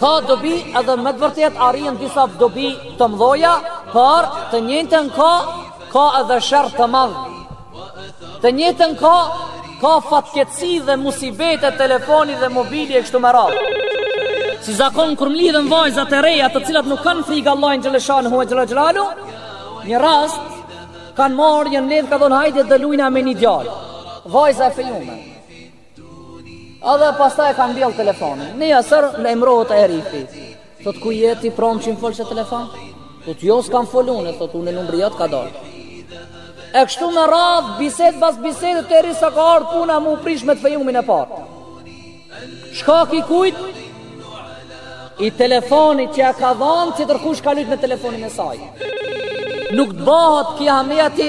Ka dobi edhe me të vërtet arrihen disa dobi të mëdhaja, por të njëjtën kohë ka edhe sherr të madh. Të njëjtën kohë ka fatkeqësi dhe musibete telefoni dhe mobili e kështu me radhë. Si zakon kur mlidhen vajzat e reja të cilat nuk kanë frikë Allahin xhele shanuhu ue xhelaluhu, një rast kanë marrë janë mledh kanë thanë hajde të lujna me një djalë. Vajza e fejume. Edhe pastaj e kanë mbyll telefonin. Nesër lajmrohet herifi. Thot kush je ti pramë që më fole n'telefon? Thot jo s'kam fol unë, thot unë numri jot ka dalë. E kështu me radhë, bisedë pas bisede derisa ka ardhë puna m'u prish me të fejumin e parë. Shkak i kujt? I telefonit që ja ka dhanë, që tjetërkush ka lujt me telefonin e saj. Nuk do të bahet kijameti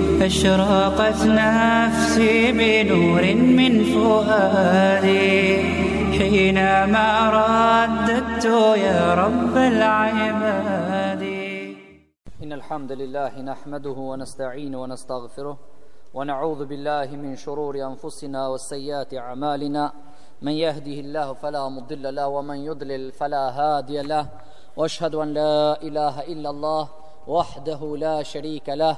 أشرقت نفسي بنور من فؤادي حينما رددت يا رب العباد إن الحمد لله نحمده ونستعين ونستغفره ونعوذ بالله من شرور أنفسنا والسيئات أعمالنا من يهده الله فلا مضل له ومن يضلل فلا هادي له واشهد أن لا إله إلا الله وحده لا شريك له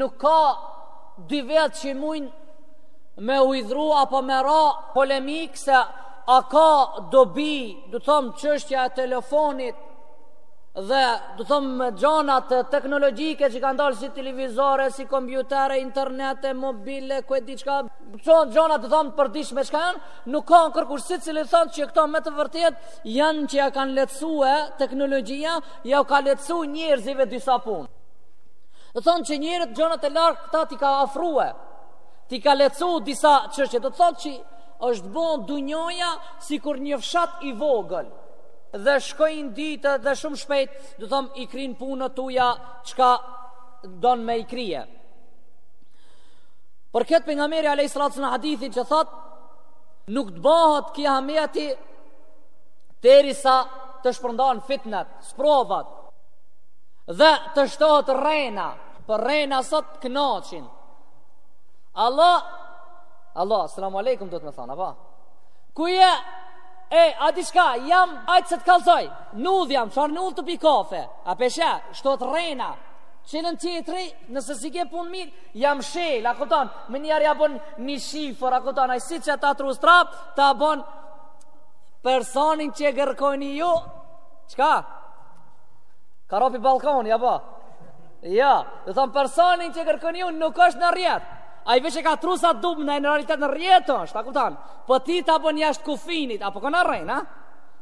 nuk ka dy vetë që mujnë me u hidhru apo me ra polemikë se a ka dobi, du t'thom çështja e telefonit dhe du t'thom gjanat teknologjike që kanë dalë si televizore, si kompjutere, internete, mobile, ku e di çka, qënë gjana du t'thom të përditshme çka janë, nuk ka kërkush, secili thon që këto me të vërtet janë që ja kanë lehtësue teknologjia, jau ka lehtësu njerëzve disa punë. Do të thonë që njerët gjanat e largëta t'i ka afrue, t'i ka lehtësu disa çështje. Do të thonë që është bon dunjaja sikur një fshat i vogël dhe shkojnë ditët dhe shumë shpejt, do të thonë i kryn punët tuja çka don me i krye. Për këtë Pejgamberi alejhi salatu ve selam në hadithin që thotë, nuk do të bahet kijameti derisa të shpërndahen fitnet, sprovat, Dhe të shtohet rrena, po rrena sot të knaqin. Alo, alo, selamu alejkum duhet me thanë, apo? Ku je, e, a di çka, jam, hajt se të kallzoj, n'udhë jam, çfarë n'udhë, tu pi kafe, a po sheh, shtohet rrena, qenën tjetri, nëse s'i ke punët mirë, jam shel, a kupton, menjëherë ja bon një shifër, a kupton, ai si që ta trus, trap, ta bon personin që kërkoni ju, çka, Ka ra pi ballkoni, apo? Jo, dhe thonë personin që kërkoni ju nuk është në rrjet. Ai veç e ka trus dugmen e në realitet në rrjet është, a kupton? Po po ti ta bën jashtë kufinit, a po kena rrena?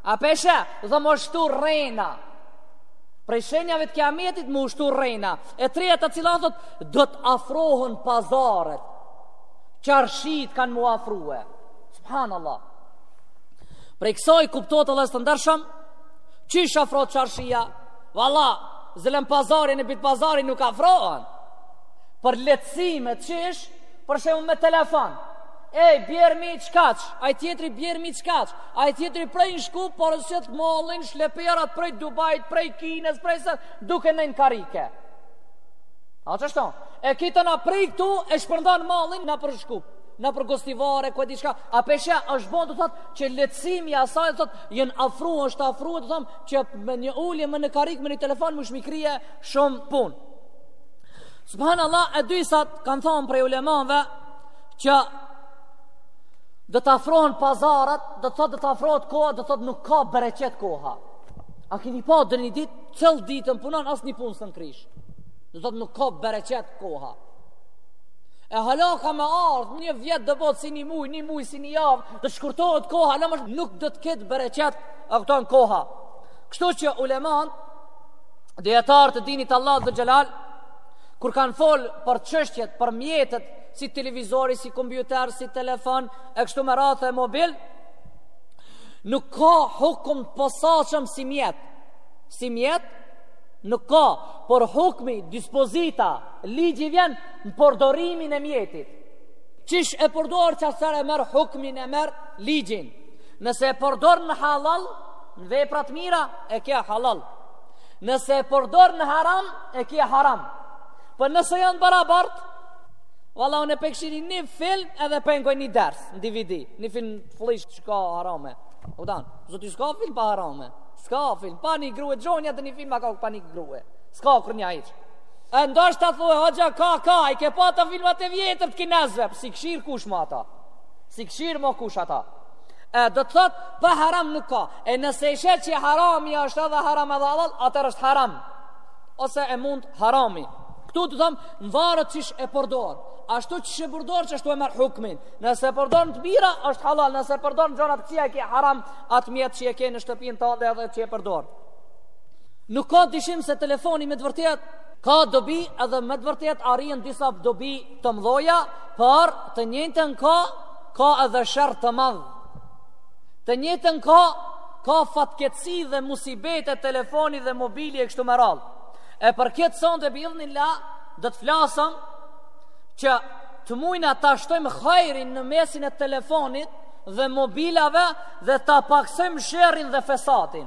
A po sheh, dhe thonë m'u shtu rrena. Prej shenjave të kiametit m'u shtu rrena. E treta e cila thot, do të afrohen pazaret. Çarshitë kanë m'u afrue. Subhanallah. Prej kësaj kuptohet vllezër të ndershëm, Qysh afrohet çarshia? Valla, Zelen Pazari e Bit Pazari nuk afrohen. Por lehtësime, qysh? Për shembull me telefon. Ej, bjermi qikaq, ai tjetri bjermi qikaq, ai tjetri prej në Shkup, po e sjell mallin, shleperat prej Dubait, prej Kinës, prej se, duke ndenj në karrike. A qashtu? E kitë në prej këtu, e shpërndan mallin nëpër Shkup, nëpër Gostivar e ku e di çka, a pe sheh është bon të thotë që lehtësimi asaj, thotë, Jen afru, është afru, do të thom, që me një ulje, me një karrik, me një telefon, munsh me i krye shumë punë. Subhanallah, e disat kanë thonë prej ulemave, që do të afrohen pazarat, do të thotë do të afrohet koha, do të thotë nuk ka bereqet koha. A kini pa de një ditë, cëll ditën punon, asnjë punë s'un krish. Do të thotë nuk ka bereqet koha. E hala ka me ardh një vjet do bohet si një muj, një muj si një javë, do shkurtohet koha, domethënë nuk do të ketë bereqet, e këtonë koha. Kështu që ulemat, dijetarët e dinit Allah azze ve xhel, kur kanë folë për çështjet, për mjetet, si televizori, si kompjuter, si telefon, e kështu me radhë e mobil, nuk ka hukum të posaçëm si mjet. Si mjet, nuk ka, por hukmi, dispozita, ligji vjen, në përdorimin e mjetit. Qysh e përdor qat'her e merr hukmin e merr ligjin. Nëse e përdor në halal, në vepra t'mira, e ke halal. Nëse e përdor në haram, e ke haram. Po nëse janë barabart, valla unë e pe kshiri një film edhe pe ngoj një ders, në DVD, një film flisht që ka harame. U dan, zoti s'ka film pa harame. S'ka film, pa një grue, gjonja de një film a ka pa një grue. S'ka kurrnjë hiç. E ndoshta thue hoxha ka ka, i ke pa ti filmat e vjetër të kinezve, s'i kshir kush ma ata. S'i kshir mo kush ata. E do të thot pa haram nuk ka. E nëse e sheh që harami është edhe haram edhe halal, atër është haram. Ose e mund harami. Këtu domethonë varet qysh e përdor. Ashtu qysh e përdor qashtu e merr hukmin. Nëse përdor në të mira, është halal. Nëse përdor në gjona t'kqia e ke haram, atë mjet që e ke në shtëpin tonde edhe që e përdor. Nuk ka dyshim se telefoni me të vërtet ka dobi edhe me të vërtet arrihen disa dobi të mdhoja, por të njëjtën kohë ka edhe sherr të madh. Të njëjtën kohë ka fatkeqësi dhe musibete telefoni dhe mobili e kështu me radhë. E për këtë sonte biidhnilah, do të flasëm që të mujna ta shtojmë hajrin në mesin e telefonit dhe mobilave dhe ta paksojmë sherrin dhe fesatin.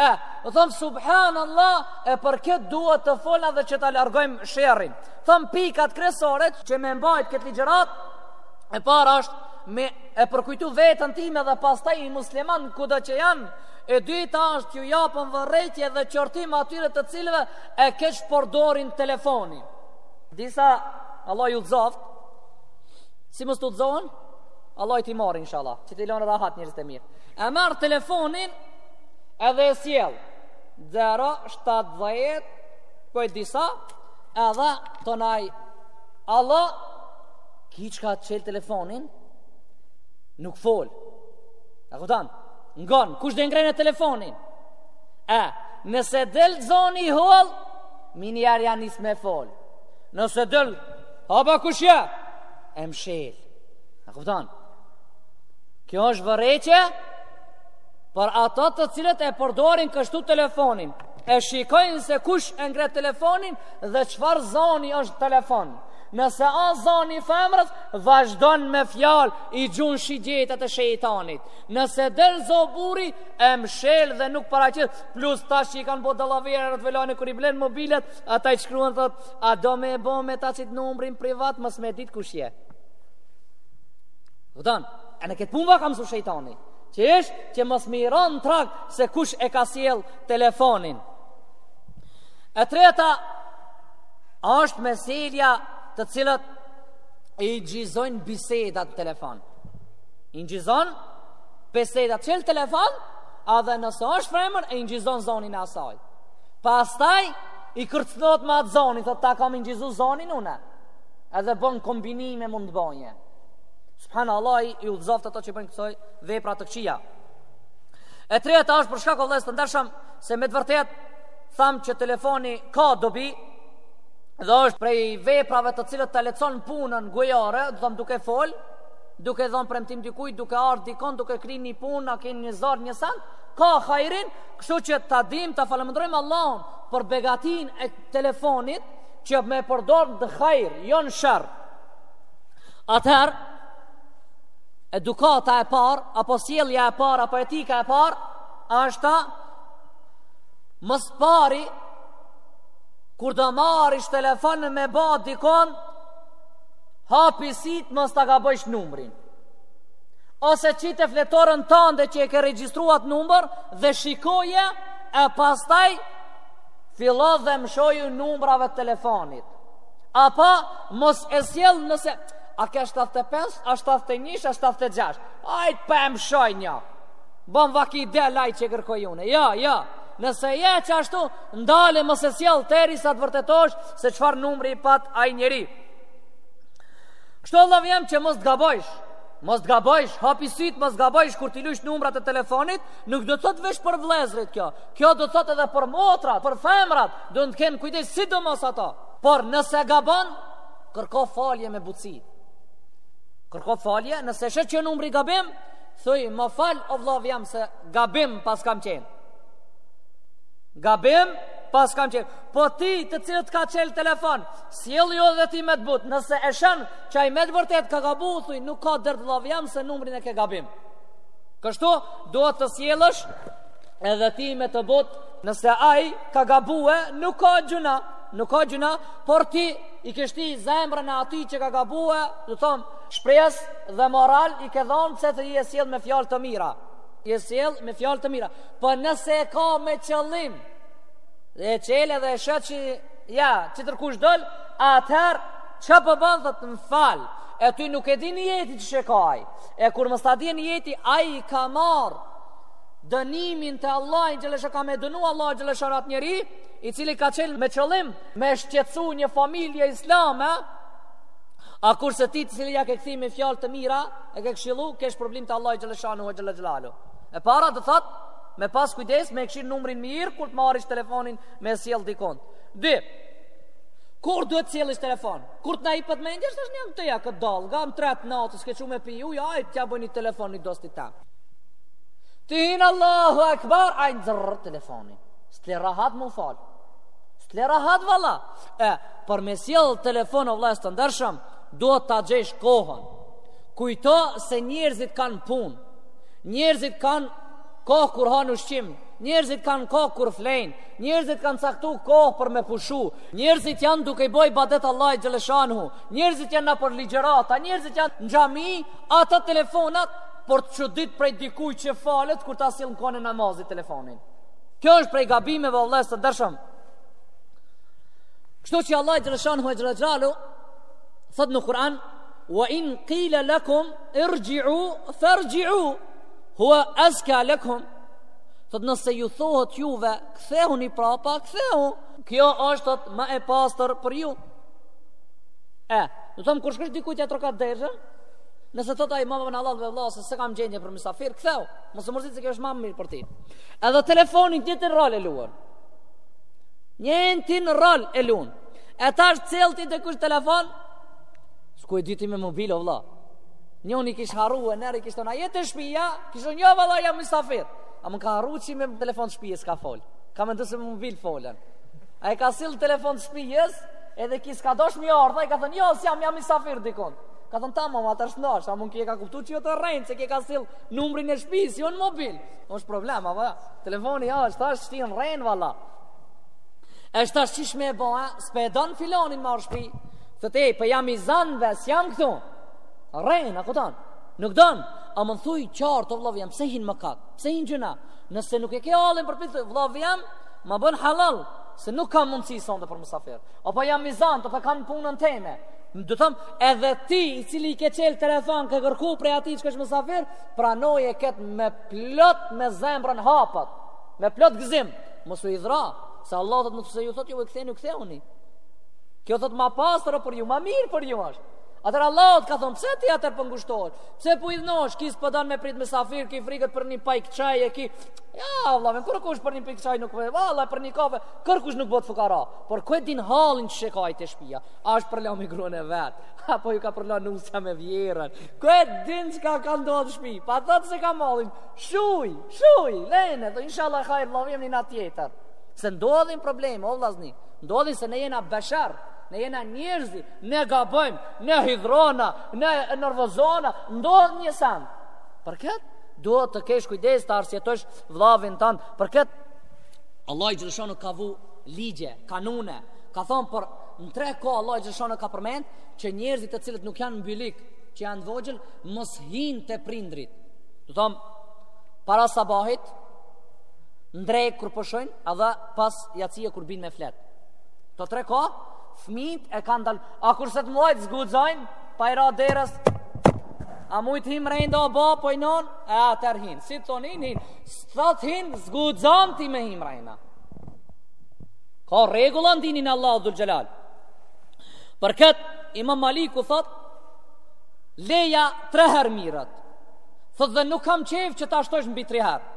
E, u thëmë subhanallah, e për këtë duhet të folim dhe që të largojmë sherrin. Thëmë pikat kryesore që me mbajt këtë ligjëratë, e para është me e përkujtu veten time dhe pastaj muslimanët kudo që janë, e dyta është t'ju japim vërejtje dhe qortim atyre të cilëve e keqpërdorin telefonin. Disa, Allahu i udhëzoftë, s'i meriton të udhëzon, Allahu t'i marrë, inshallah, që t'i lonë rahat njerëzit të mirë. E marrin telefonin, edhe e sjell 070 dhe tjetër, disa edhe tanaj, alo, ky çka ta çel telefonin nuk fol e kupton ngon kush do e ngre telefonin e nëse del zoni i hollë menjëherë ja nis me fol nëse del haba kush je e mshel e kupton kjo është vërejtje Për ata të cilët e përdorin kështu telefonin, e shikojnë se kush e ngre telefonin dhe çfarë zoni është n'telefon. Nëse a zoni i femrës, vazhdon me fjalë i gjun shigjetat e shejtanit. Nëse del zo burri, e mshel dhe nuk paraqit, plus tash që i kanë bo dalavere në të velani kur i blenë mobilat, ata i shkruan thotë, a do me e bo me ta qitë numrin privat, mos me ditë kush je. Kupton, e në këtë punë ua ka msu shejtani. Thjesht që mos me i ra në trag se kush e ka sjellë telefonin. E treta është meselja të cilët i inçizojnë bisedat në telefon. I inçizon bisedat, çel telefon, edhe nëse është femër, e inçizon zonin e saj. Pastaj, i kërcënohet me atë zonin, thotë ta kam inçizu zonin une. Edhe bon kombinime mund të bonje. Subhanallah, Allahu i udhëzoftë ata që bëjnë kësoj vepra të këqija. E treta është për shkak, o vëllezër të ndershëm, se me të vërtetë thamë që telefoni ka dobi dhe është prej veprave të cilat ta lehtëson punën gojare, do me thënë duke fol, duke dhënë premtim dikujt, duke urdhru dikon, duke kry një punë, a ke një zor, një send, ka hajrin, kështu që ta dim, ta falënderojmë Allahun për begatinë e telefonit që me përdorë në hajr, jo në sherr. Atëherë, edukata e parë, apo sjellja e parë, apo etika e parë, ashtë më së pari, kur të marrish telefon me ba dikon, hapi sytë mos ta gabojsh numrin. Ose qite fletoren tande që e ke regjistru atë numër dhe shikoje e pastaj fillo dhe mshoju numrave të telefonit. Apo mos e sjell nëse a ke 75, a 71, a 76. Ajt pa po e mshoj një. Bën vaki i del ai që e kërkoj unë. Jo, jo. Nëse je qashtu, ndale mos e sjell teri sa të vërtetosh se çfarë numri i pat ai njeri. Kështu vllavi jem që mos të gabojsh. Mos të gabojsh, hapi syt, mos të gabojsh kur t'i lujsh numrat e telefonit, nuk do të thotë veç për vëllezërit kjo. Kjo do të thotë edhe për motrat, për femrat, do të kenë kujdes sidomos ato. Por nëse gabon, kërko falje me butsi. Kërko falje, nëse sheh që jo numri gabim, thuj, më fal, o vllavi jem se gabim paskam qenë. Gabim paskam qenë. Po ti të cilit ka çel telefon, sjellju edhe ti me të butë, nëse e sheh që ai me të vërtet ka gabu, thuj, nuk ka dert vllavi jem se numrin e ke gabim. Kështu, duhet të sjellesh edhe ti me të butë, nëse ai ka gabue, nuk ka gjynah. Nuk ka gjynah, por ti i ke shti zemrës e atij që ka gabuar, do të thotë, shpresë dhe moral i ke dhënë se ti je sjell me fjalë të mira. Je sjell me fjalë të mira. Po nëse e ka me qëllim dhe e çel edhe e sheh që ja, tjetërkush dul, atëher ça po bën thot më fal. E ty nuk e di nijeti qysh e ka ai. E kur mos t'i dihet nijeti, ai e ka marr dënimin te Allahi xheleshanuhu ka me dënu Allahi xheleshanuhu atë njeri, i cili ka çel me qëllim me shqetsu një familje islame, a kurse ti i cili ja ke kthy me fjalë të mira, e ke këshilu, s'ke problem te Allahi xheleshanuhu e xheleshanuhu. E para do thot, me pas kujdes, me e kqyr numrin mirë, kur të marrish telefonin me sjell dikon. Dy, kur duhet sjellish telefon? Kur të na jepet mundësi, është një të ja këtë dalë, nga në tre të natës, ke çu me pi uj, ja, t'ja bëj një telefon një dosti ta. Ti hin Allahu akbar, ai nxjerr telefonin. S'le rahat mu fal. S'le rahat valla. E për me sjell telefon o vllazën të ndershëm, duhet ta gjesh kohën. Kujto se njerëzit kanë punë. Njerëzit kanë kohë kur hanë ushqim, njerëzit kanë kohë kur flejnë, njerëzit kanë caktu kohë për me pushu, njerëzit janë duke i boj ibadet Allahit xheleshanuhu, njerëzit janë nëpër ligjerata, njerëzit janë në xhami, ata telefonat, por të çudit prej dikuj që falet, kur ta sjell n'kohën e namazit telefonin. Kjo është prej gabimeve o vëllezër të ndershëm. Kështu që Allahi xheleshanuhu xhelalu thot në Kur'an wa in qila lakum irji'u farji'u huwa azka lakum. Thot nëse ju thohet juve kthehuni prapa, kthehu. Kjo është thot ma e pastër për ju. E, do thom kur shkon dikujt ja troket derën, nëse thot ai mama në Allah dhe vëlla se s'e kam gjendjen për mysafir, kthehu. Mos e mërzit se kjo është më mirë për ti. Edhe telefonin një të rol e luan. Njëfarë rol e luan. E tash të cel ty dikush telefon, s'ku e di ti me mobil o vla. Njoni kish harru e njëri kish thënë, a je te shpia, kish thënë, vëlla jam mysafir. Ama ka harru që me telefon të shpisë ka fol. Ka mendu se me mobil folen. A e ka cilë telefon të shpisë, edhe ky s'ka dasht me i ardh, i ka thënë, jo, s'jam, jam mysafir dikun. Ka thënë, ta mama, të është ndosh, ama ky e ka kuptu që je tu rrejt, se ky e ka cilë numrin e shpis, jo në mobil. është problem, apo? Telefoni ja, është, të shtin rren valla. Është tash qysh me ba, s'pe don filanin me ardh në shpi. Të te, po jam i zan dhe s'jam këtu. Rren, a kuton? Nuk don. Ama thuj qartë o vllau jem, pse hin mëkat? Pse hin gjynah? Nëse nuk e ke hallin për pritje, vllau jem, ma bën halall, se nuk kam mundësi sonde për mysafir. Apo jam i zan, të po kam punën teme. Do të thotë, edhe ti i cili i ke çelë telefon, ke kërku prej ati që t'jesh mysafir, pranoj e ketë me plot me zemrën hapët, me plot gëzim, mos u idhno, se Allahu thotë nëse ju thot, juve kthehuni, kthehuni. Kjo thot ma pastër për ju, ma mirë për ju është. Atër Allahu të ka thonë, pse ti atër po ngushtohesh, pse po idhnohesh, ky s'po don me prit mysafir, ki frikë për një pak çaj e ki, ja, Allah, me kërkush për një pak çaj nuk për, Allah, për një kafe, kërkush nuk bëhet fukara, por ku e din hallin qysh e ka të shpia, A është përla me gruan e vet? Apo ju ka përla nusja me vjehrrën? Ku e din çka ka ndodhur në shtëpi? Po thot se kam hallin. Shuj, shuj, lene, de inshallah hajr vllau im, një natë tjetër. Se ndodhin probleme, o vllazni. Ndodhin se ne jena besher, ne jena njerëzi, ne gabojmë, ne hidhnona, ne nervozona, ndodh një send. Për këtë duhet të kesh kujdes ta arsyetosh vllavin tan. Për këtë Allahu xheleshanuhu ka vu ligje, kanune, Ka thonë për në tre kohë Allahu xheleshanuhu ka përmend që njerëzit të cilët nuk janë n'bylyk që janë të vogjël mos hinë te prindrit, do thonë para sabahit n'drek kur pushojnë po edhe pas jacije kur bijnë me fjet këto tre kohë fmit e kanë ndalë a kurse të mdhajt s'guxojnë pa i ra derës a muj t'hi mrena o bab o nan e atër hinë si të thonë hin hin s'të thotë hin s'guxon ti me hi mrena Ka rregulla në dinin e Allahut dhul xhelal. Për kët Imam Maliku thot leja 3 herë merret. Thot dhe nuk kam qejf që ta shtosh mbi 3 herë.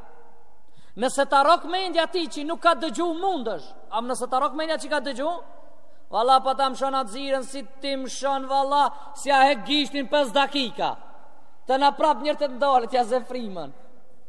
Nëse ta rrok mendja ti që nuk ka dëgju mundësh, ama nëse ta rrok mendja që ka dëgju, valla po ta mshon atë zilen si ti mshon valla, s'ia heq gishtin 5 dakika. Dhe na prap njerit t'i ndalet, ja zë frymën.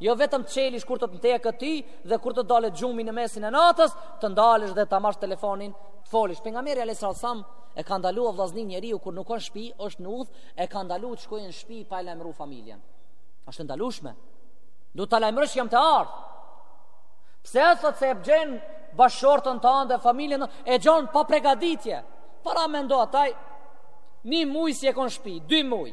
Jo vetëm të çelish kur të të teket ty dhe kur të dalë gjumi në mesin e natës, të ndalesh dhe ta marrsh telefonin, të folish. Pejgamberi alayhis salam e ka ndalu o vllazni njeriu kur nuk osht n'shpi, është në udh, e ka ndalu të shkojë n'shpi pa e lajmëru familjen. Ashtë e ndalushme. Duhet ta lajmërosh jam tu ardh. Pse thot se e gjen bashkëshorten tane dhe familjen e gjen pa pregaditje. Paramendo ti, një muj s'je kon n'shpi, dy muj.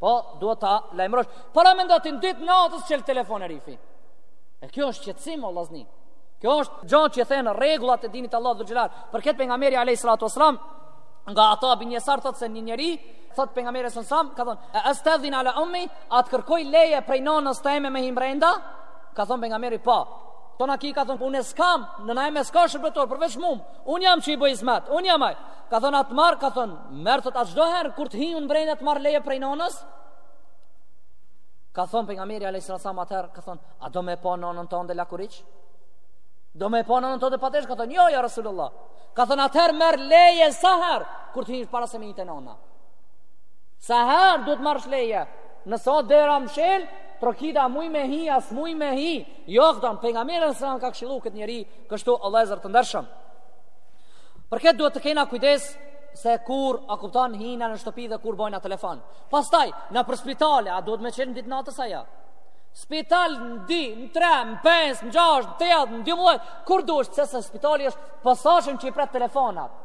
Po, duhet ta lajmërosh. Paramendo ti në dy të natës çel telefon herifi? E kjo është shqetësim o vllazni. Kjo është gjë që i then rregullat e dinit Allahu xhelle xhelal. Për këtë pejgamberi alayhi salatu wasalam nga ata bin Yasar thotë se një njeri i thot pejgamberi sallallahu alajhi wasallam ka thon astadhin ala ummi a t'kërkoj leje prej nonës teme me hi brenda ka thon pejgamberi po atëherë ky ka thon unë skam nona jeme ska shërbëtor përveç mu un jam çi i boj hyzmet un jam ai Ka thënë a të marr, ka thënë, merr thot, a çdo herë, kur të hi unë brenda të marr leje prej nonës? Ka thënë pejgamberi a.s. atëherë, ka thënë, a do me pa nonën tande lakuriq? Do me pa nonën tande pa tesha, ka thënë, jo, ja, Rasulullah. Ka thënë, atëherë merr leje sa herë, kur të hish para se me hi te nona. Sa herë duhet të marrësh leje, nëse dera mshelë, trokit a muj me hi, a s'muj me hi. Jo, dmth pejgamberi a.s. e ka këshillu këtë njeri, kështu, vllezër të ndershëm. Për këtë duhet të kena kujdes se kur a kupton hijna në shtëpi dhe kur bojna telefon. Pastaj, nëpër spitale, a duhet me çel në dy të natës aja? Spital në dy, në tre, në pes, në gjasht, në shtat, në dymbëdhjetë, kur dush, sepse spitali është posaçëm që i pret telefonat.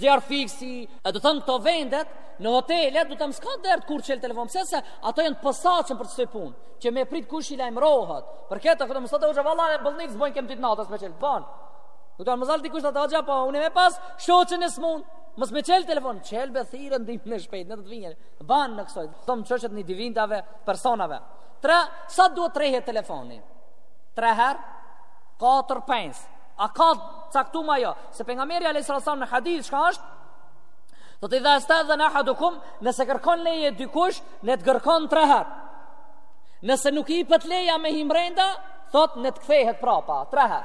Zjarrfikësi, e do thënë këto vendet, në hotelet, do thënë s'ka dert kur çel telefon, sepse ato janë posaçëm për kësaj pune, që me prit kush i lajmërohet. Për këtë, këtë mos t'e kuptojë valla e bllni s'bon kem dy të natës me çel, ban. Nuk tha mesela dikush tha hoxha, po unë me pas shoqën e smun. Mos me çel telefon, çel be thirre ndihmën e shpejtë, le të vijnë. Ban në kësoj, thom çështjet e individave, personave. Tre, sa duhet të bjen telefoni? Tre her, katër pes. A ka caktu ma jo? Se pejgamberi alejhi selam në hadith, shka është? Do thotë idhe este'dhene ehadukum, nëse kërkon leje dikush, le të kërkon tre her. Nëse nuk i jepet leja me hi mrenda, thot le të kthehet prapa, tre her.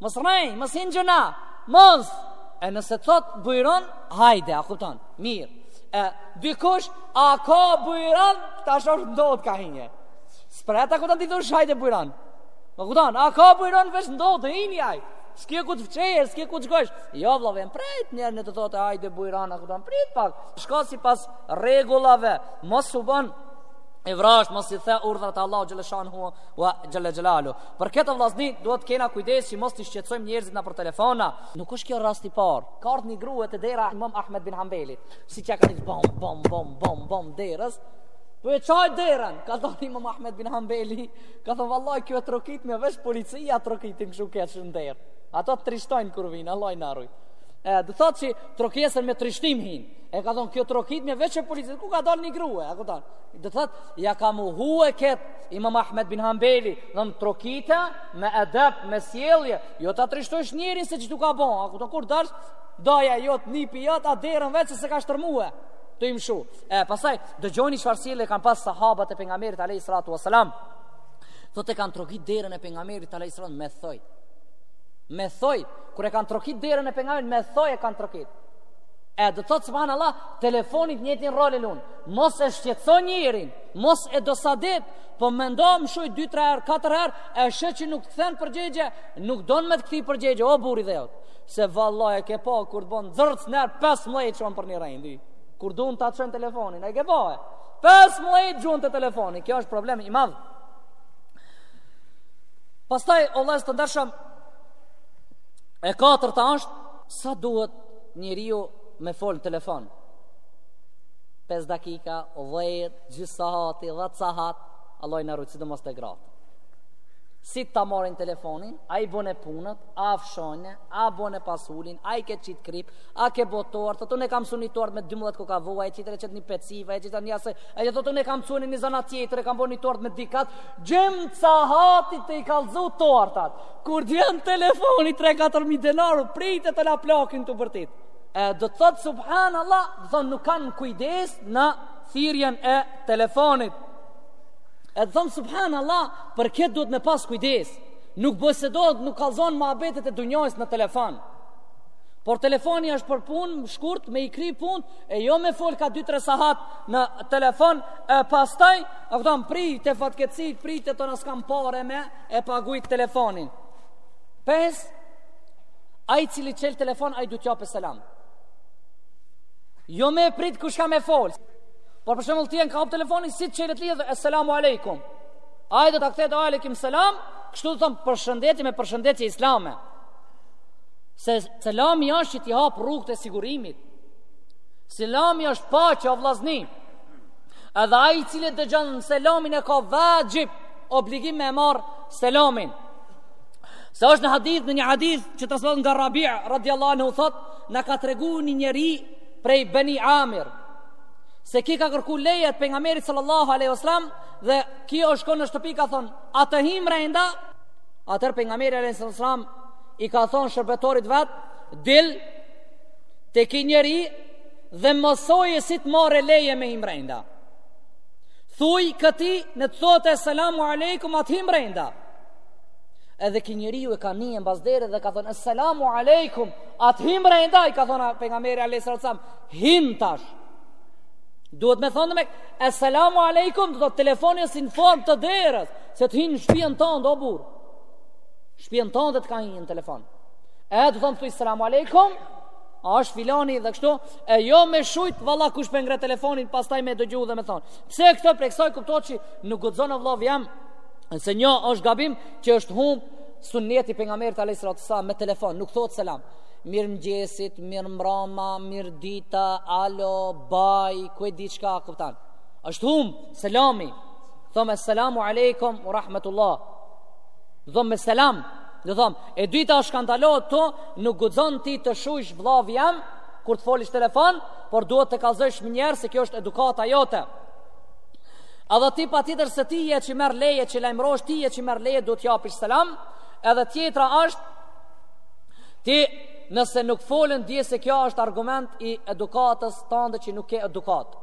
Mos rri, mos hin xhuma. Mos. E nëse thot bujrum, hajde, a kupton? Mirë. E dikush a ka bujrum, tash ashtu ndodh ka hi. S'pret a t'ka thënë dikush hajde bujrum. A kupton, a ka bujrum veç ndodh hin ai. Ske ku të mshefesh, ske ku të shkosh. Jo vllau jem, prit njëherë le të thotë hajde bujrum, a kupton? Prit pak. Shko sipas rregullave, mos u bën i vrazhdë mos i thej urdhrat e Allahu xhelle shanuhu wa xhelle xhelaluhu Për këtë vllazni duhet të kena kujdes që mos t'i shqetësojmë njerëzit nëpër telefona. Nuk është kjo rast i parë. Ka ardhur një grua te dera e Imam Ahmed bin Hambelit. Si çka kanë bom bom bom bom bom derës. Po e çaj derën, ka thënë Imam Ahmed bin Hambeli. Ka thënë vallahi kjo e trokitme veç policia trokitin kështu kesh në derë. Ato trishtojnë kur vijnë, Allahi na rujt. E do thotë se trokasin me trishtim hin. E ka thënë kjo trokitme veç policia, kur ka dalë një grua, a kupton? Do thotë ja ka mohuar këtë Imam Ahmed bin Hanbeli, domethënë trokite, me edep, me sjellje, jo ta trishtojsh njerin se ç'të ka bon, a kupton, kur del daja jot, nipi jot, a derën veç se s'e ka shkërmue, tu i mshu. E, pastaj, dëgjoni çfarë sjellje kanë pas sahabat e pengamerit alejhi salatu ve selam, thot e kanë trokit derën e pengamerit alejhi salatu me thoj, me thoj, kur e kanë trokit derën e pengamerit, me thoj e kanë trokit, e do thot, subhanallah, telefoni të njëjtin rol e lun, mos e shqetëso njerin, Mos e dosadit, po mendo mëshuj 2-3 herë, 4 herë, e sheh që nuk të kthen përgjigje, nuk don me të kthy përgjigje, o burri i dheut. Se valla e ke pa, kur të bon zërr njëherë, 5 milet çohen për me rrëmby. Kur dun të atëshën telefonin, e ke pa e. 5 milet gjuhen te telefoni, kjo është problem i madhë. Pastaj, o vllezër të ndershëm, e 4-ta ashtë, sa duhet njeriu me fol në telefon. 5 dakika, 10, gjysë sahati, 10 sahat, Allahi na rujtë, sidomos te gratë. Si ta marrin telefonin, a i bone punët, a a fshine, a bone pasulin, a i ke qitë krip, a ke bo torta, une kam msu një tortë me 12 kokrra vo, e qet reçetë një peciva, e qet një asi, e që une kam msu një zanat tjetër, e kam bo një tortë me dy kat, gjymsë sahati tu i kallzu tortat, kur vjen telefoni 3-4 mijë denar, prite tani plakin tu bërtit. E, do të thotë, subhanallah, do të thonë, nuk kanë kujdes në thirrjen e telefonit. E do të thonë, subhanallah, për këtë duhet me pas kujdes. Nuk besedon, nuk kallzon muhabetet e dunjasë në telefon. Por telefoni është për punë, shkurt, me i kry punët, e jo me fol ka 2-3 sahat në telefon, e pastaj, a kupton, prite fatkeqsinë, prite tu thonë s'kam pare me e pagujt telefonin. 5. Ai i cili çel telefon ai duhet t'japë selam. Jo me prit kush ka me fol. Por për shembull ti e ka hap telefonin si çelet lidhja eselamu alejkum. Ai do ta kthejë alejkum selam, kështu do thon përshëndetje me përshëndetje islame. Se selami është që t'i hap rrugët e sigurimit. Selami është paqja vllazni. Edhe ai i cili dëgjon selamin e ka vaxhib obligim me e marr selamin. Se është në hadith, në një hadith që transmetohet nga Rabia, radiallahu anhu, thot, na ka tregu një njeri prej Beni Amir, se ki ka kërku leje te pejgamberit sallallahu aleyhu sallam, dhe ki është konë në shtëpi, ka thonë, a të hi mrenda, atëherë pejgamberi aleyhu sallam, i ka thonë shërbëtorit vet, dil te ki njeri, dhe mësoje si të marre leje me hi mrenda. Thuj këtij le të thote, salamu aleykum, a të hi mrenda. Edhe ki njeri e ka nie mbas dere dhe ka thonë, Esselamu alejkum, a të hi mrenda, i ka thonë pejgamberi alayhis salatu wasallam, hin tash. Domethonë me Esselamu alejkum, dhe telefoni është si në formë të derës, se të hin në shpijën tonde o burrë. Shpijën tonde të ka hi në telefon. E të thonë të Esselamu alejkum, a është filani dhe kështu, e jo me shujtë, valla kush po e ngre telefonin, pastaj me dëgju dhe me thonë. Pse këto prej kësaj kupto që nuk guxon vllav jem, Se kjo është gabim që është humb sunneti pejgamberit alayhis salatu wasallam me telefon, nuk thot selam. Mirë mëgjesit, mirë mbrama, mirë dita, alo, baj, ku e di çka, kupton. është humb selami, domethonë, esselamu alejkum we rahmetullah, domethonë me selam, domethonë, e dyta është që ndalohet, nuk guxon ti të shujsh vllav jem, kur të folish telefon, por duhet të kallzojsh menjëherë, se kjo është edukata jote. Edhe ti patjetër se ti je që merr leje që lajmërosh ti je që merr leje duhet japish selam, edhe tjetra është ti nëse nuk folën dije se kjo është argument i edukatës tande që nuk ke edukatë.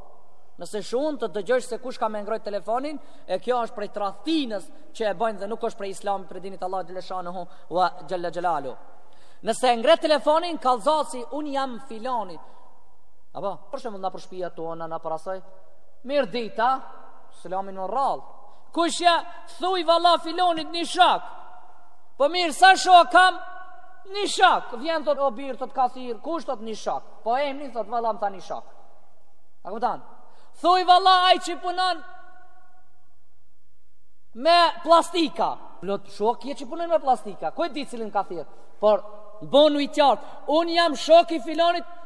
Nëse shun të dëgjosh se kush ka me ngrojt telefonin, e kjo është prej tradhtisë që e bëjnë dhe nuk është prej islamit, prej dinit Allahut Xhelle shanuhu wa Xhelle Xhelaluhu. Nëse ngre telefonin, kallzo se, unë jam filani. Apo, për shembull nga për shpia tona, nga për asoj, Mirë dita, selamin në radhë. Kush je, thuj valla filonit një shak. Po mirë, sa shokë kam? Një shak. Vjen, thot, o bir, thot, të ka thirr. Kush, thot, një shak. Po e emni, thot, valla më tha një shak. A kupton? Thuj valla ai që punon me plastika. Plot shokë ke që punojnë me plastika. Ku e di cili m'ka thirr? Por, bonu i qartë. Unë jam shok i filonit,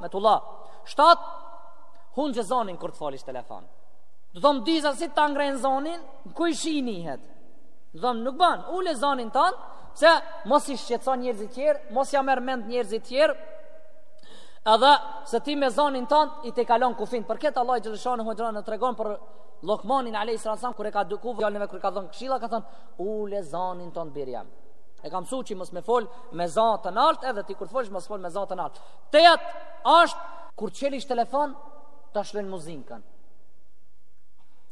me tulla. Shtatë, unje zonin kur të folish telefon. Do të thonë disa si ta ngrenë zonin, në kojshi nihet. Do të thonë nuk ban, ule zonin tand, se mos i shqetson njerëzit tjerë, mos ia merr mend njerëzit tjerë, edhe se ti me zonin tand i tejkalon kufijtë. Për këtë Allahu xhelle shanuhu wa teala na tregon për Lokmanin alejhi selam, kur e ka eduku djalin e vet, kur i ka dhënë këshilla, ka thënë, ule zonin tand bir jem. E ka msu që mos me fol me zon të nartë, edhe ti kur të folsh mos fol me zon të nartë. Teta është kur çelish telefon ta shlon muzikën.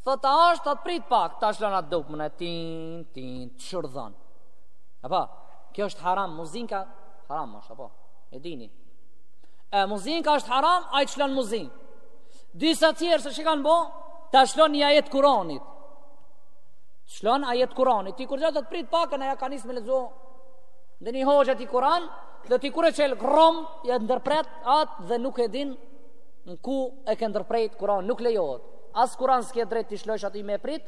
Thot a është të prit pak ta shlon atë dop në tin tin t'shurdhon. Apo kjo është haram muzika haram është apo e dini. E muzika është haram ai t'shlon muzikë. Disa tjerë se çka kanë bë ta shlon një ajet Kur'anit. Shlon ajet Kur'anit. Ti kur t'thot prit pak e ja ka nis me lexo. Dhe një hoxha aty Kur'an Dhe ti kur e çel grom, e ndërpret atë dhe nuk e din në ku e ke ndërprejt Kur'an, nuk lejohet. As Kur'an s'ke drejt t'i shlojsh aty me prit,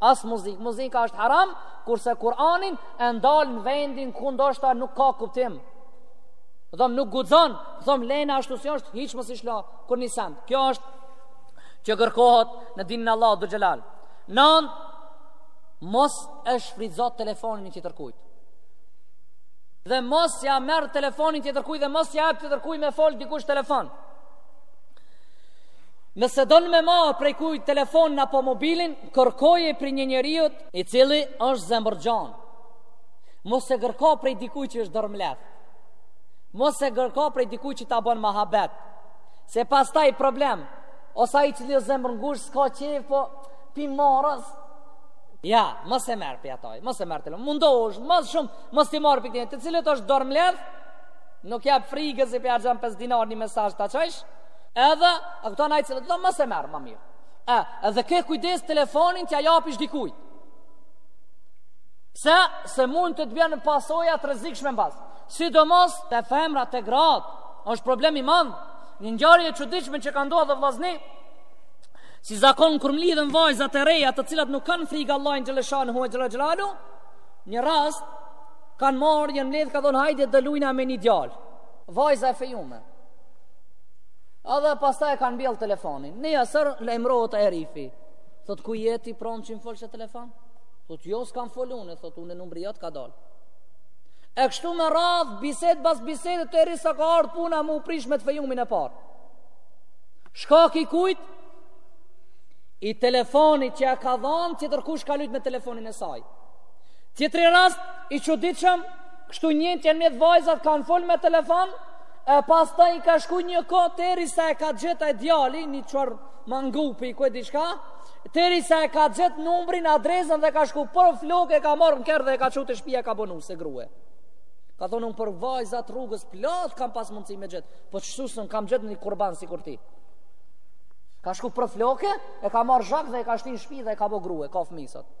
as muzik. Muzika është haram, kurse Kur'anin e ndal në vendin ku ndoshta nuk ka kuptim. Dmth nuk guxon, dmth lene ashtu si është, hiç mos i shlo kurrnjë send. Kjo është që kërkohet në dinin e Allahut dhe xhelal. Nant mos e shfrytëzo telefonin e tjetërkujt. dhe mos ja merr telefonin tjetërkuj dhe mos ja jap tjetërkuj me fol dikush telefon. Nëse don me marr prej kuj telefonin apo mobilin, kërkoje prej një njeriut i cili është zemërgjon. Mos e kërko prej dikuj që është dormledh. Mos e kërko prej dikuj që ta bën mahabet. Se pastaj problem, ose ai i cili zemërngusht, s'ka qef, po pi marës. Ja, mos e merr prej atij, mos e merr të lëmë. Mundohu, mos shumë, mos ti marr pikën e të cilët është dormledh, nuk jap frikë se p'ja harxhon 5 dinar një mesazh ta çojsh. Edhe, a kupton ai se do të mos e marr më mirë. A, edhe ke kujdes telefonin t'ja japish dikujt. Pse se mund të të bjerë në pasoja të rrezikshme në basë. Sidomos te femrat te gratë, është problem i madh. Një ngjarje e çuditshme që ka ndodhë dhe vllazni, si zakon kur mlidhen vajzat e reja të cilat nuk kanë frigë Allahun xhele shanuhu e xhele xhelaluhu, Një rast kanë marrë jan mledh ka thonë hajde të lujna me një djalë. Vajza e fejume. Edhe pastaj e kanë mbyll telefonin. Nesër lajmërohet herifi. Thot ku je ti prom që më fole n' telefon? Thot jo s'kam fol unë, thot unë numri jot ka dal. E kështu me radhë bisedë pas bisedë teri sa ka ardhur puna me u prish me të fejumin e parë. Shkaki i kujt? I telefonit që e ka dhanë tjetërkush ka lujt me telefonin e saj. Tjetri rast i çuditshëm, kështu njëjtë ndërmjet vajzat kanë fol me telefon, e pastaj ka shku një kohë teri sa e ka gjet djali, njëfarë mangupi, ku e di çka, teri sa e ka gjet numrin, adresën dhe ka shku për floke e ka marrë në kerr dhe e ka çu te shpia e ka bo nuse grue. Ka thonë unë për vajza t'rrugës plot kam pas mundësi me gjet, po që s'un kam gjet një kurban sikur ti. Ka shku për floke, e ka marrë zhag dhe e ka shti në shpi dhe e ka bo grue, ka fëmi sot.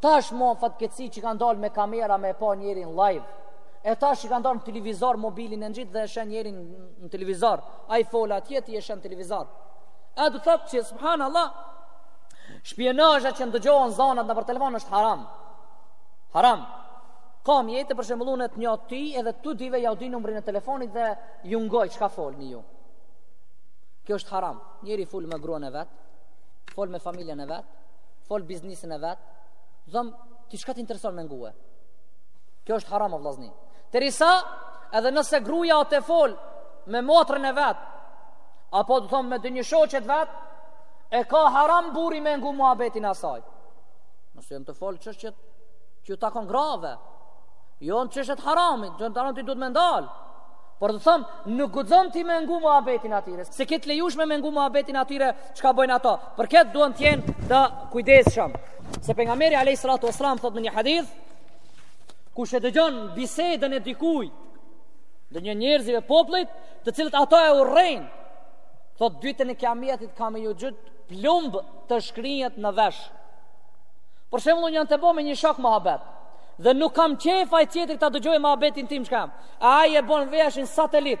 Tash ma fatkeqësi që kanë dalë me kamera me e pa njerin live. E tash që kanë dalë në televizor mobilin e ngjit dhe e sheh njerin në televizor. Ai fol atje ti e sheh në televizor. A do thotë që subhanallah shpiunazha që ndëgjohen zanat nëpër telefon është haram. Haram. Ka mjete për shembull unë të njoh ti edhe t'u dyve jau di numrin e telefonit dhe ju ngoj çka folni ju. Kjo është haram. Njeri fol me gruan e vet, fol me familjen e vet, fol biznesin e vet, do thom ti çka të intereson me ngue. Kjo është haram o vllazni. Derisa edhe nëse gruaja a te fol me motrën e vet, apo do thom me donjë shoqet vet, e ka haram burri me ngu muhabetin e asaj. Nëse janë te fol çështjet që ju takon grave, jo në çështjet e haramit, që ato ti duhet me ndal. Por do thom, nuk guxon ti me ngu muhabetin e atyre. Se s'ke të lejushme me ngu muhabetin e atyre, çka bojnë ato. Për këtë duhet të jemë të kujdesshëm. Se pejgamberi alayhis salatu wasalam thotë në një hadith, kush e dëgjon bisedën e dikujt, ndonjë njerëzve popullit, të cilët ato e urrejnë, thotë ditën e kiametit ka me ju gjujt plumb të shkrimë në vesh. Për shembull, jam te bo me një shok muhabet. Dhe nuk kam qef ai tjetri ta dëgjojë muhabetin tim çka. Ai e bon veshin satelit.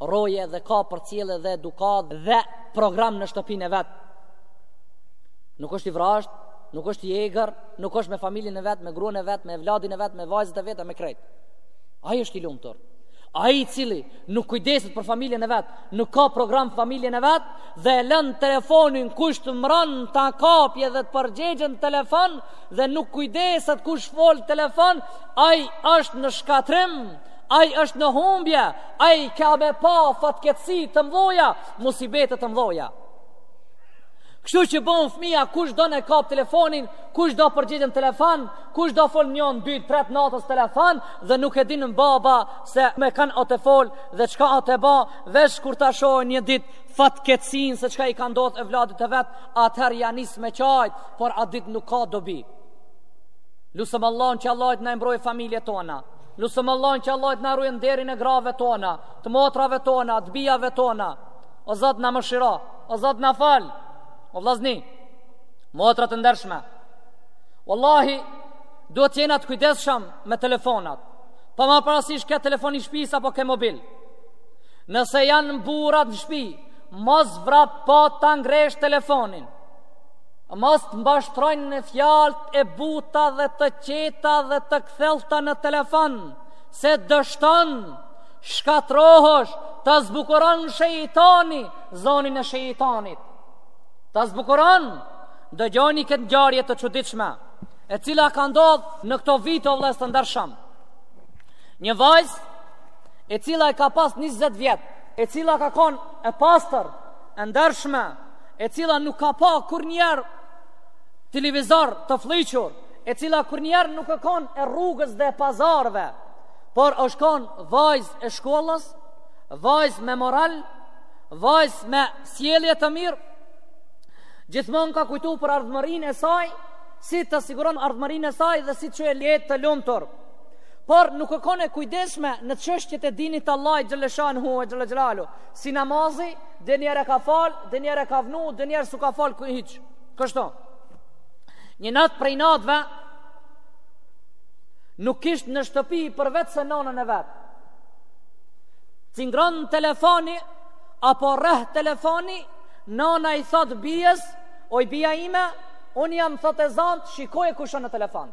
rroje dhe ka përcjellje dhe edukatë dhe program në shtëpinë e vet. Nuk është i vrazhdë, nuk është i egër, nuk është me familjen e vet, me gruan e vet, me evladin e vet, me vajzat e veta, me krejt. Ai është i lumtur. Ai i cili nuk kujdeset për familjen e vet, nuk ka program familjen e vet dhe e lën telefonin kush të mrrin ta kapje dhe të përgjegjet n'telefon dhe nuk kujdeset kush fol telefon, ai është në shkatrim. Ai është në humbje, ai ka me pa fatkeqësi të mdhoja, musibete të mdhoja. Kështu që bon fëmija, kush don e kap telefonin, kush do përgjegjet n'telefon, kush do fol n'njën, dy, tre t'natës telefon, dhe nuk e dinë baba se me kanë a te fol dhe çka a te ba, veç kur ta shohë një ditë fatkeqësinë se çka i ka ndodhë evladit të vetë, atëher ja nis me qajtë, por atë ditë nuk ka dobi. Lusim Allahun që Allahi t'na i mbrojë familjet tona. Lusim Allahun që Allahi të na ruaj nderin e grave tona, të motrave tona, të bijave tona. O Zot na mëshiro, o Zot na fal. O vllazni, motra të ndershme. Wallahi, duhet të jena të kujdesshëm me telefonat. Pa marrë parasysh ke telefon i shpisë apo ke mobil. Nëse janë burrat në shpi, mos vrapo ta ngresh telefonin. Mos të mashtrojnë me fjalët e buta dhe të qeta dhe të kthellta në telefon, se dështon, shkatrohësh, ta zbukuron shejtani, zonin e shejtanit. Ta zbukuron, dëgjoni këtë ngjarje të çuditshme, e cila ka ndodh në këto vite, o vllezër të ndërshëm. Një vajzë, e cila i ka pas 20 vjet, e cila ka konë e pastër, e ndërshme, e cila nuk ka pa kurrnjëherë televizor të flliqur, e cila kurrnjëherë nuk ka kon e rrugës dhe e pazarve, por është kon vajzë e shkollës, vajzë me moral, vajzë me sjellje të mirë, gjithmonë ka kujtu për ardhmërinë e saj, si të siguron ardhmërinë e saj dhe si çon jetë të lumtur. Por nuk ka kon e kujdesshme në çështjet e dinit të Allahit xhele shanuhu ve xhele xhelaluhu, si namazi, Denjëherë e ka fal, denjëherë e ka vonu, denjëherë s'u ka fal ku hiç. Kështu. Një natë prej netëve nuk kishte në shtëpi përveç se nonën e vet. Cingron telefoni apo rreh telefoni, nona i thotë bijës, oj bija ime, unë jam thotë e zanët, shikoje kush osht në telefon.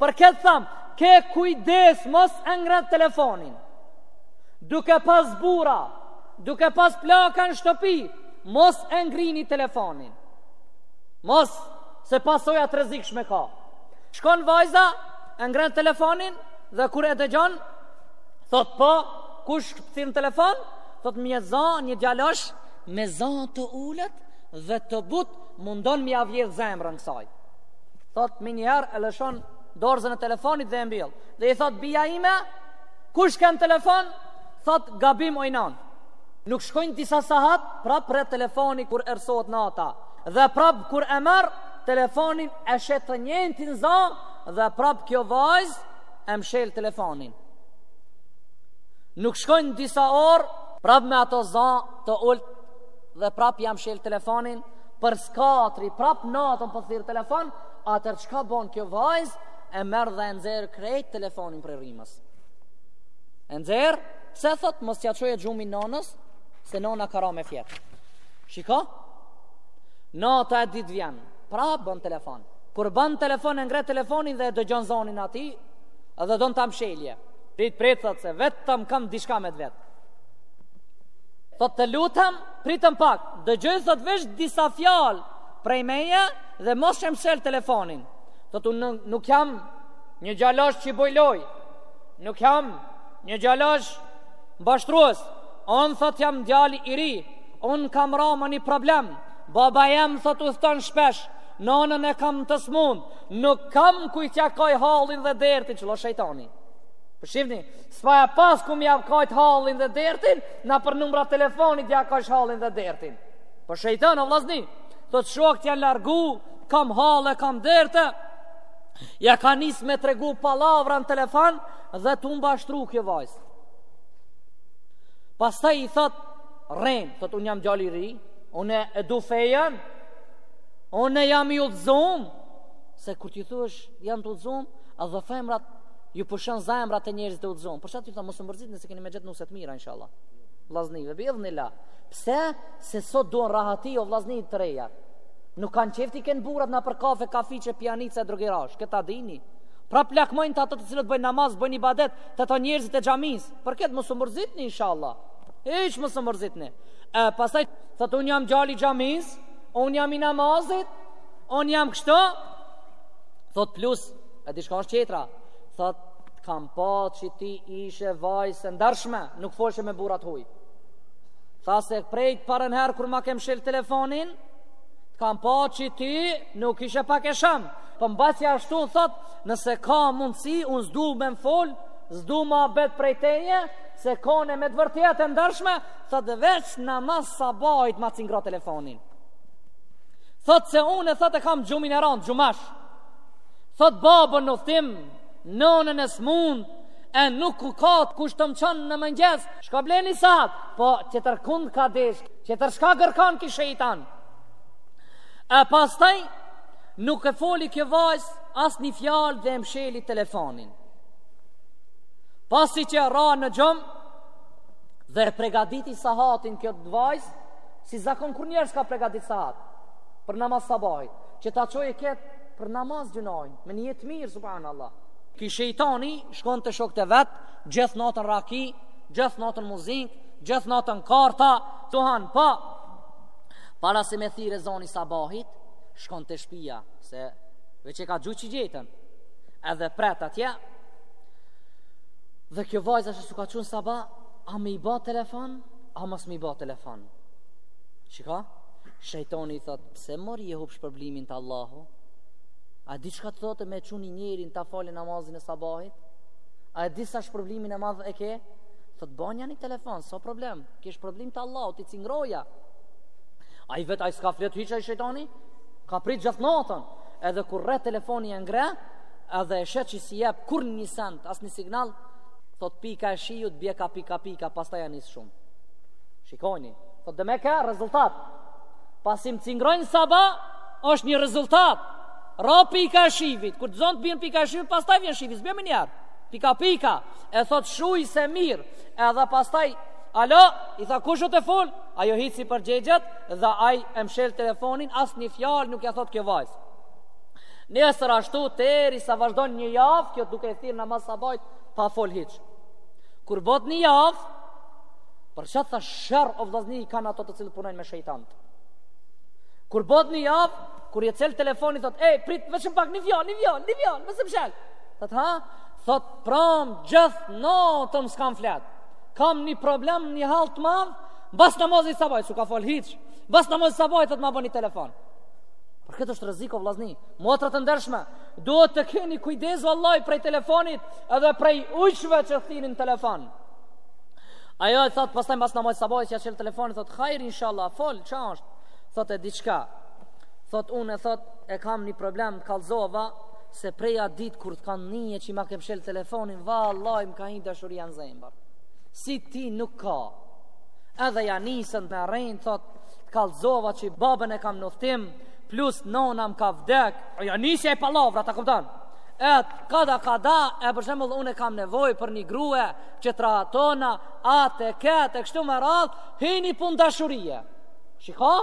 Për këtë thamë, ke kujdes mos e ngre telefonin. Duke pas burra, Duke pas plaka në shtëpi, mos e ngrini telefonin. Mos, se pasoja të rrezikshme ka. Shkon vajza, e ngren telefonin, dhe kur e dëgjon, thotë po, kush po thirr në telefon, thotë një za, një djalosh, me za të ulët, dhe të butë, mundon me ia vjedh zemrën kësaj. Thotë, menjëherë, e lëshon dorëzën e telefonit dhe e mbyll. Dhe i thotë, bija ime, kush ke në telefon, Thotë gabim oj nanë. Nuk shkojnë disa sahat, prap rreh telefoni kur errsohet nata dhe prap kur e merr telefonin e sheh të njëjtin za dhe prap kjo vajzë e mshel telefonin. Nuk shkojnë disa orë, prap me ato za të ulët dhe prap ia mshel telefonin për së katërti, prap natën po thirr në telefon, atëherë çka bën kjo vajzë e merr dhe e nxjerr krejt telefonin prej rrymës. E nxjerr, pse thotë mos t'ia çoje gjumin nonës, se nona ka ra me fjetë. Shiko? Nata e dytë vjen, prap bën telefon. Kur bën telefon e ngre telefonin dhe e dëgjon zonin e atij, dhe don ta mshelë. Prit, prit, thotë se vetëm kam diçka me të vet. Thotë të lutem, pritëm pak, dëgjoji thotë veç disa fjalë prej meje dhe mos e mshel telefonin. Thotë unë nuk jam një djalosh që i boj lojë, Nuk jam një gjalosh mbashtrues, unë thot jam djal i ri, unë kam ra më një problem, baba jem thot udhton shpesh, nonën e kam të smund, nuk kam kujt t'ja kaj hallin dhe dertin, qëllo shejtani. Por shifni, s'pa e pas ku m'jav kajt hallin dhe dertin, nëpër numra t'telefonit ja kajsh hallin dhe dertin. Po shejtani, o vllazni, thot shokt janë largu, kam halle, kam derte, Ja ka nis me tregu pallavra në telefon dhe t'u mbashtru kjo vajzë. Pastaj i thot, rren, thot unë jam djal i ri, unë e du fejen, unë jam i udhëzum, se kur t'i thush jam të udhëzum, edhe femrat ju pushon zemra te njerëzit e udhëzum. Për qata thom mos u mërzitni se keni më gjet nuse të mira inshallah. Vllazni, ve bi idhnillah. Pse? Se sot duan rahati o vllazni të reja. Nuk kanë qejf t'i kenë burrat nëpër kafe, kafiqe, pianeca, drogerash, këtë ta dini. Prap lakmojnë te ato të cilët bëjnë namaz, bëjnë ibadet, te ato njerëzit e xhamis. Për këtë mos u mërzitni, inshallah. Hiç mos u mërzitni. E, pastaj, thot unë jam gjal i xhamis, unë jam i namazit, unë jam kështu. Thot plus, e di shka është tjetra, thot, t'kam pa që ti ishe vajzë e ndershme, nuk folshe me burra t'huj. Tha se, prej t'parën herë, kur ma ke mshel telefonin, Të kam pa që ti nuk ishe pak e shëm Po mbasi ashtu thot Nëse ka mundësi unë s'du me më fol S'du muhabet prej teje Se kone me të vërtet e ndershme Thot veç në namaz sabahit ma cingro telefonin Thot se unë e thot e kam gjumin e rand gjumash Thot babën në udhtim Nonën e smund E nuk ku ka kush të më qon në mëngjes Shka bleni sa Po tjetërkund ka dishka Tjetër ësht ka kërkon ki shejtan. E pastaj nuk e foli kjo vajzë as një fjalë dhe e msheli telefonin. Pasi që ra në gjumë, dhe e pregaditi sahatin kjo vajzë, si zakon kur njerëz ka pregadit sahat, për namaz sabahit, që ta qoj e ketë për namaz gjënojnë, me një jetë mirë, subhanallah. Ki shejtani shkon te shokt e vet, gjithë natën raki, gjithë natën muzikë, Gjith natën karta duhan po Para se me thirr ezani i sabahit Shkon te shpia Se veç e ka gju që gjetën Edhe pret atje Dhe kjo vajza si u ka qu n'sabah A me i ba telefon A mos me i ba telefon Shiko Shejtoni i thot Pse mori e hup shpërblimin te Allahu A di qka të thotë me qu ni njeri Ta fali namazin e sabahit A e di sa shpërblimin e madh e ke Thot banja një telefon, s'o problem, kesh problem te Allahu, ti cingroja. Ai vetë, ai s'ka fletë hiç ai shejtani? Ka prit gjatë natën, edhe kur ra telefoni e ngre, edhe e sheh që s'i jep kurnjë send, asnjë signal, thot pika e shiut, bjeka pika pika, pastaj nis shumë. Shikoni, thot demek ka rezultat, pasi m'cingroi n'sabah, është një rezultat, ra pika e shivit, kur të zonë të bjën pika e shivit, pastaj vjen shivi, s'bjen menjëherë, pika pika, e thot shuj se mirë, edhe pastaj, alo, i tha kush o tu fol, ajo hiç s'i përgjegjet, dhe aj e mshel telefonin, asnjë fjalë nuk ja thot kjo vajzë. Nesër ashtu, deri sa vazhdon një javë, kjo duke e thirrë në namaz sabahit, pa fol hiç. Kur bohet një javë, për qata sherr o vllazni i kanë ato të cilët punojnë me shejtanët. Kur bohet një javë, kur ja çel telefonin, thot, ej, prit, vetëm pak një fjalë, një fjalë, një fjalë, mos e mshel. Thot, ha, Thot pram gjith natën s'kam flet. Kam një problem, një hall të madh, mbas namazit të sabahit, s'u ka fol hiç. Mbas namazit të sabahit thot ma bën një telefon. Për këtë është rrezik o vllazni. Motra të ndershme, duhet të keni kujdes vallahi prej telefonit edhe prej ujqve që thirrin telefon. Ajo e thot pastaj mbas namazit të sabahit ja çel telefonin thot hajr inshallah, fol ç'asht? Thot e di çka. Thot unë thot e kam një problem, të kallzova, se prej atë ditë kur të kam nije që ma ke mshel telefonin, vallahi m'ka hi dashuria n'zemër. Si ti nuk ka. Edhe ja nisën me rrejt, thot, të kalzova që babën e kam n'udhtim, plus nona më ka vdek. Ja nisë e pallavra, ta kupton. E kadal kadal, e për shembull, unë e kam nevoj për një grue që të rahatona, atë e ketë, e kështu me radhë, hini pun dashurije. Shiko?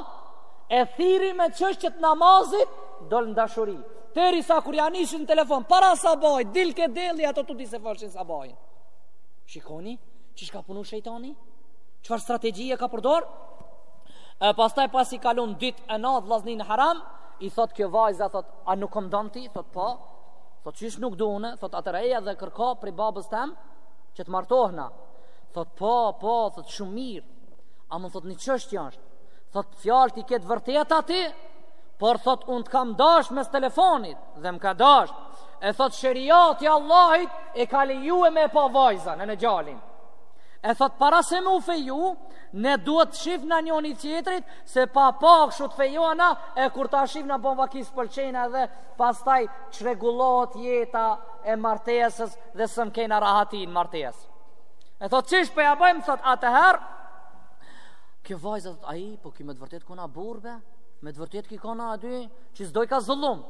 E thirri me çështje t'namazit, dol në dashurije. Deri sa kur ja nisin në telefon, para sabahit, dilke dielli, ato të dy s'e falshin sabahin. Shikoni, që çka punu shejtani? Çfar strategjie ka përdor? E pastaj pasi kalun dit e natë vllazni në haram, i thot kjo vajza, thot, a nuk po m'don ti? Thot, po, thot, qysh nuk du unë? Thot, atëherë eja dhe kërko prej babës tem, që të martohna. Thot, po, po, thot, shumë mirë. Ama thot, një çështje asht. Thot, fjalët i ke të vërteta ti? Por thot unë të kam dash mes telefonit dhe më ka dash. E thot sheriati i Allahit e ka lejue me pa vajzën edhe djalin. E thot para se me u feju, ne duhet të shifna njëni tjetrin, se pa pa kështu të fejohena, e kur të shifna bon vaki s'pëlqena dhe pastaj çrregullohet jeta e martesës dhe s'kena rahati n'martesë. E thot qysh po ja bëjmë, thot atëherë, kjo vajza thot, aji, po ky me të vërtet kanka burrë be, Me të vërtet ki kon aty që s'doj ka zullum,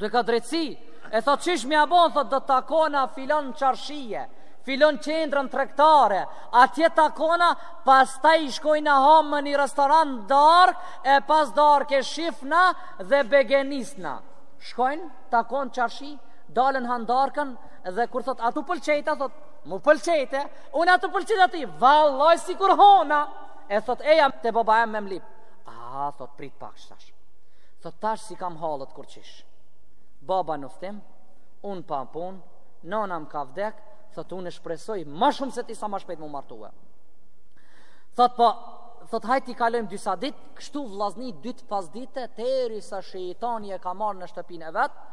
doj ka drejtësi. E thot qysh me ja bon thot do takona filon çarshie, filon qendrën tregtare. Atje takona, pastaj shkojna hamë në një restoran darkë e pas darke shifna dhe begenisna. Shkojnë, takon çarshi, dalin han darkën dhe kur thot a tu pëlqejta thot M'u pëlqejte, unë a tu pëlqejta ty, vallaj sikur hona, e thot eja te baba jem me m'lyp. A, thot prit pak tash. Thot tash si kam hallet kurqysh. Baba n'udhtim, unë pa pun, nana më ka vdek, thot unë e shpresoj, ma shumë se ti sa ma shpejt m'u martue. Thot. Thot po, thot hajt i kalojmë dysa dit, kështu vlazni dytë pas dite, të eri sa shëjitani e ka marrë në shtëpin e vetë,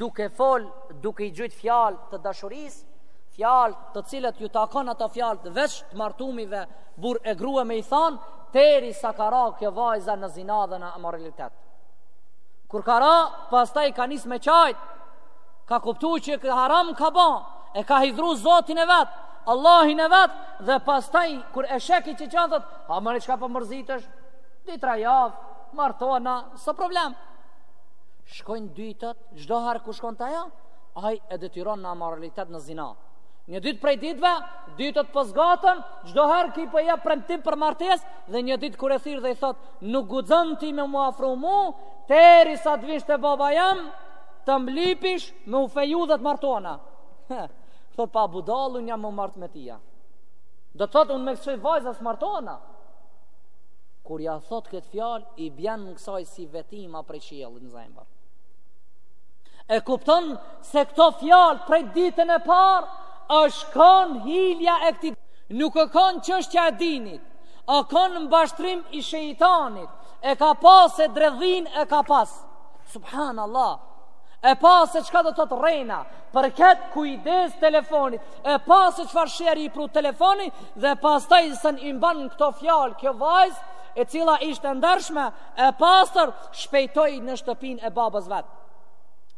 duke fol, duke i gjyt fjal të dashuris, fjal të cilët ju takon ato fjal të veç të martumive, bur e grue me i thanë, Deri sa ka ra kjo vajza në zina dhe në amoralitet. Kur ka ra, pastaj ka nis me qajt, ka kuptu që haram ka ba, e ka hidhru zotin e vet, Allahin e vet, dhe pastaj, kur e sheh ki që qanë, thot, ha more çka po mërzitesh, dy tre javë, martona, s'a problem. Shkojnë ditët, çdo herë kur shkon te aj, aj e detyron në amoralitet në zina. Një ditë prej ditëve, ditët po zgaten, po Çdo herë ki po jep premtim për martesë dhe një ditë kur e thirr dhe i thot, nuk guxon ti me mu afru mu, teri sa të vish te baba jem, të m'lypish me u feju dhe të martona. thot po a budall jam m'u marr me tya. Do të thot unë me kësoj vajza s'martona. Kur ja thot këtë fjalë, i bjen kësaj si vetima prej qiellit në zemër. E kupton se këto fjalë prej ditën e parë Asht kon hilja e këtij? Nuk a kon çështja e dinit. A kon mashtrim i shejtanit? E ka pas e dredhinë e ka pas. Subhanallah. E pashë çka do të thotë rrena, për këtë kujdes telefonit. E pashë çfarë sherri i pru telefoni dhe pastaj s'i mban këto fjalë kjo vajz, e cila ishte e ndershme, e pastër shpejtoi në shtëpinë e babës vet.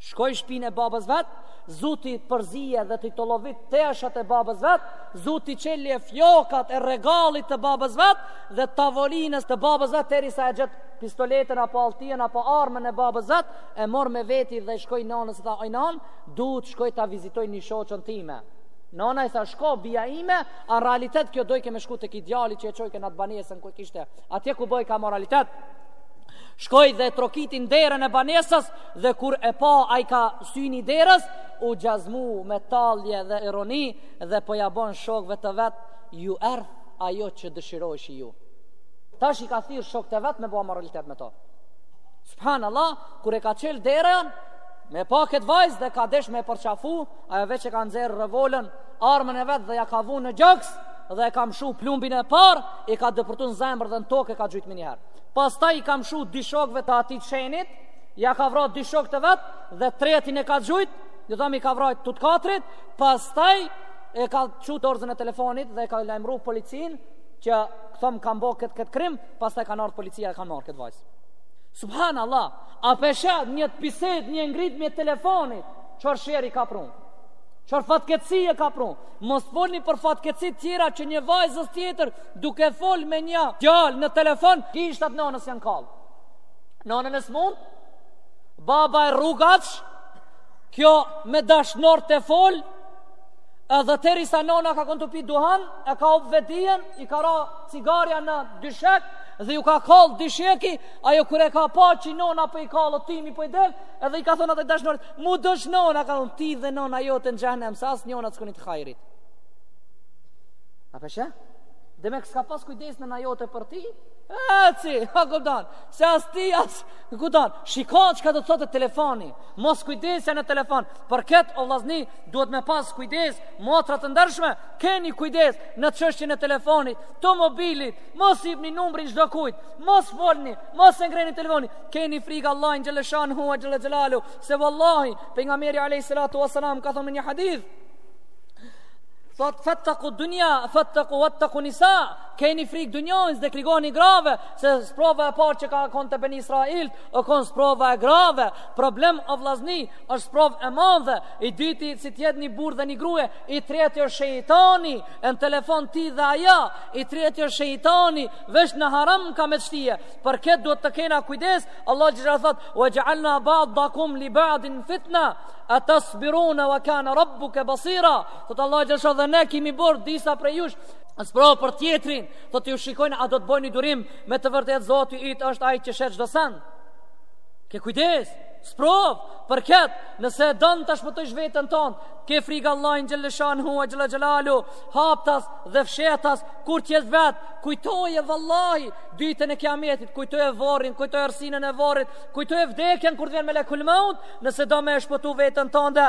Shkoi në shtëpinë e babës vet, Zu t'i përzije dhe t'i tollovit teshat e babës vet, zu t'i çelë fiokat e regallit të babës vet dhe tavolinës të babës vet teri sa e gjet pistoletën apo alltien apo armën e babës vet, e mori me veti dhe shkoi nënës i tha oj nan, duhet shkoj ta vizitoj një shoqën time. Nana i tha shko bija ime, a n'realitet kjo dojke me shku te ki djali që e qojke në atë banesën ku e kishte, atje ku bojke amoralitet. Shkoi dhe trokiti n'derën e banesës, Dhe kur e pa ai ka syni i derës, u gazmu me tallje dhe ironi dhe po ja bon shokëve të vet ju erdh ajo që dëshirojshi ju. Tash i ka thirr shokët e vet me bo amoralitet me to. Subhanallah, kur e ka çel derën, me e pa këtë vajzë dhe ka desh me e përqafu, ajo veç e ka nxjerr revolen, armën e vet dhe ja ka vunë në gjoks dhe e ka mshu plumbin e parë, i ka depërtu në zemër dhe në tokë e ka gjujt menjëherë. Pastaj i ka mshu dy shokëve të atij qenit, ja ka vrat dy shok të vet dhe tretin e ka gjujt, do të thotë i ka vrajt të katrit, pastaj e ka çu dorëzën e telefonit dhe e ka lajmru policinë që thom kam bo kët kët krim, pastaj ka ardh policia e ka marrë kët vajzë. Subhanallah, a pe sheh një bisedë, një ngritme e telefonit, çfarë sherri ka prun? Çfarë fatkeqësie ka prun? Mos folni për fatkeqësi të tjera që një vajzës tjetër duke fol me një djalë në telefon, gishtat e nënës janë kallë. Nona e smun, baba rrugaç, kjo me dashnor tu fol, edhe derisa nona ka kon tu pi duhan, e ka hup vetëdijen, i ka ra cigarja në dyshek, dhe ju ka kallë dysheki, ajo kur e ka pa që nona po i kallet, tymi po i del, edhe i ka thonë atij dashnorit, m'u dogj nona, ka thonë ti dhe nona jote në xhehnem, se asnjona s'konit t'hajrit. A pe sheh? Demek s'ka pas kujdes nëna jote për ty, Eci, a kupton, se as ti, a kupton. Shiko çka do të thotë telefoni. Moskujdesja në telefon. Për kët o vllazni duhet me pas kujdes, motra të ndershme, keni kujdes në çështjen e telefonit, të mobilit, mos i jepni numrin çdo kujt, mos folni, mos e ngreni telefonin. Keni frikë Allahin xhelleshanuhu wa xhelle xhelalu, se vallahi pejgamberi alayhi salatu wasalam ka thon në një hadith. Fat fattaqu dunya wattaqu nisa Keni frikë dynjasë dhe frigonju grave, se sprova e parë që ka konë te beni Israil, o konë sprova e grave, problem o vllazni, është sprovë e madhe, i dyti si t'jetë një burrë dhe një grue, i treti është shejtani, e në telefon ti dhe aja, i treti është shejtani, veç në haram ka me të shti, për këtë duhet të kena kujdes, Allahu xhelleshanuhu thotë, wa xhealna badakum li badin fitna, a tasbiruna wa kana rabbuke basira, thotë Allahu xhelleshanuhu dhe ne kimi bërë disa prej jush, Sprovë për tjetrin, do t'ju shikojmë a do të bëni durim me të vërtetë Zoti yt është ai që sheh çdo send. Ke kujdes, sprovë, për kët, nëse don ta shpëtojsh veten ton, ke frikë Allahin xhelleshanuhu wa xhelle xhelalu, haptas dhe fshehtas kur t'jesh vet, kujtoje vallahi ditën e kiametit, kujtoje varrin, kujtoje errsinën e varrit, kujtoje vdekjen kur t'vjen melekul meut, nëse do me e shpëtu veten tënde.